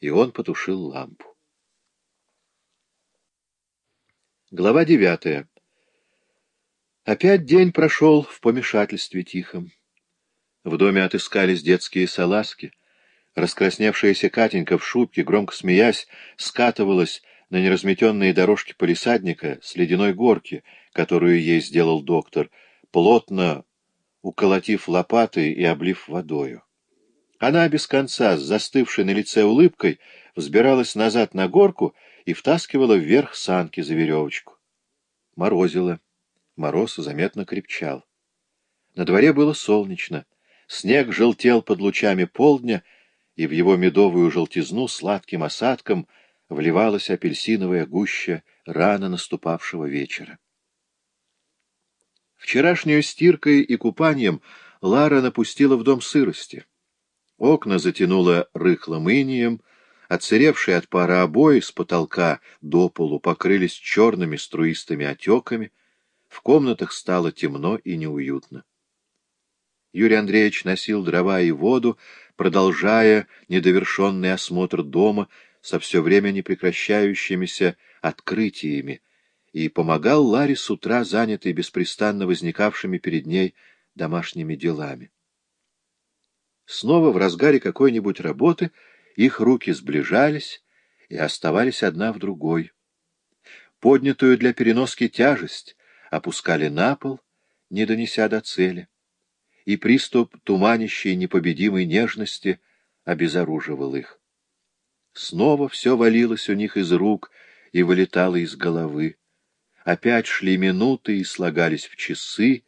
и он потушил лампу. Глава девятая. Опять день прошел в помешательстве тихом. В доме отыскались детские салазки. Раскрасневшаяся Катенька в шубке, громко смеясь, скатывалась на неразметенные дорожки полисадника с ледяной горки, которую ей сделал доктор, плотно уколотив лопатой и облив водою. Она без конца, с застывшей на лице улыбкой, взбиралась назад на горку и втаскивала вверх санки за веревочку. Морозило. Мороз заметно крепчал. На дворе было солнечно. Снег желтел под лучами полдня, и в его медовую желтизну сладким осадком вливалась апельсиновая гуща рано наступавшего вечера. Вчерашнюю стиркой и купанием Лара напустила в дом сырости. Окна затянуло рыхлым инием, Отсыревшие от пара обои с потолка до полу покрылись черными струистыми отеками, в комнатах стало темно и неуютно. Юрий Андреевич носил дрова и воду, продолжая недовершенный осмотр дома со все время непрекращающимися открытиями, и помогал Ларе с утра, занятой беспрестанно возникавшими перед ней домашними делами. Снова в разгаре какой-нибудь работы — их руки сближались и оставались одна в другой. Поднятую для переноски тяжесть опускали на пол, не донеся до цели, и приступ туманящей непобедимой нежности обезоруживал их. Снова все валилось у них из рук и вылетало из головы. Опять шли минуты и слагались в часы,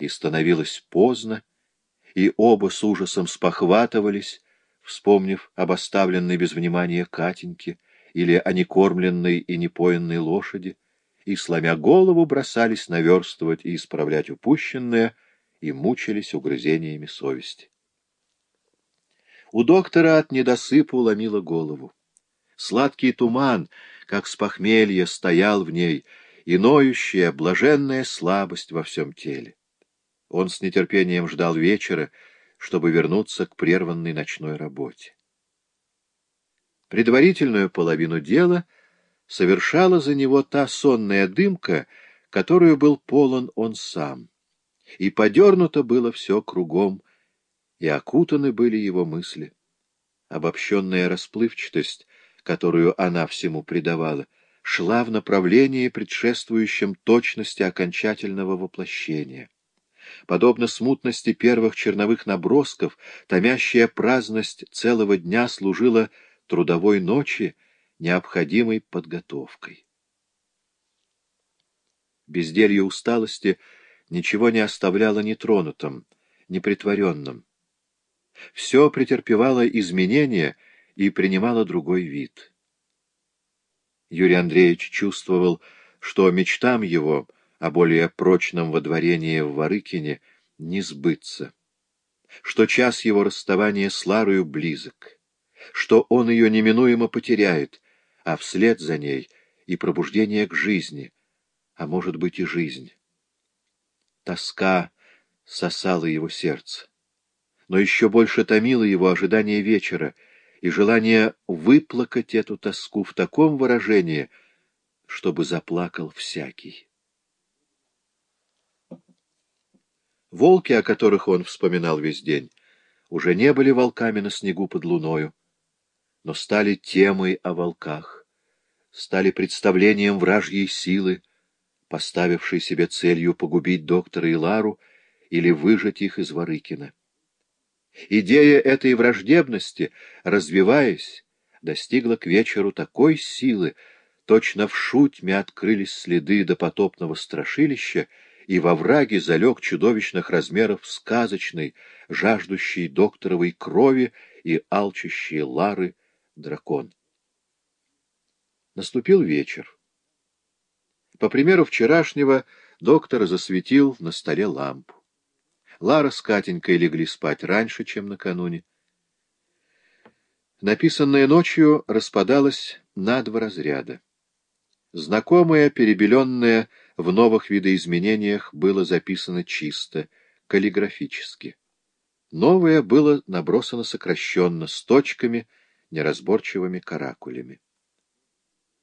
и становилось поздно, и оба с ужасом спохватывались, вспомнив об оставленной без внимания Катеньке или о некормленной и непоенной лошади, и, сломя голову, бросались наверстывать и исправлять упущенное, и мучились угрызениями совести. У доктора от недосыпа уломило голову. Сладкий туман, как с похмелья, стоял в ней, и ноющая, блаженная слабость во всем теле. Он с нетерпением ждал вечера, чтобы вернуться к прерванной ночной работе. Предварительную половину дела совершала за него та сонная дымка, которую был полон он сам, и подернуто было все кругом, и окутаны были его мысли. Обобщенная расплывчатость, которую она всему придавала, шла в направлении, предшествующем точности окончательного воплощения. Подобно смутности первых черновых набросков, томящая праздность целого дня служила трудовой ночи необходимой подготовкой. Безделье усталости ничего не оставляло нетронутым, непритворенным. Все претерпевало изменения и принимало другой вид. Юрий Андреевич чувствовал, что мечтам его — о более прочном водворении в Варыкине не сбыться, что час его расставания с Ларою близок, что он ее неминуемо потеряет, а вслед за ней и пробуждение к жизни, а может быть и жизнь. Тоска сосала его сердце, но еще больше томило его ожидание вечера и желание выплакать эту тоску в таком выражении, чтобы заплакал всякий. Волки, о которых он вспоминал весь день, уже не были волками на снегу под луною, но стали темой о волках, стали представлением вражьей силы, поставившей себе целью погубить доктора и Лару или выжать их из Ворыкина. Идея этой враждебности, развиваясь, достигла к вечеру такой силы, точно в шутьме открылись следы допотопного страшилища, и во враге залег чудовищных размеров сказочный, жаждущий докторовой крови и алчущий Лары дракон. Наступил вечер. По примеру вчерашнего, доктор засветил на столе лампу. Лара с Катенькой легли спать раньше, чем накануне. Написанное ночью распадалось на два разряда. Знакомое, перебеленное в новых видоизменениях было записано чисто, каллиграфически. Новое было набросано сокращенно, с точками, неразборчивыми каракулями.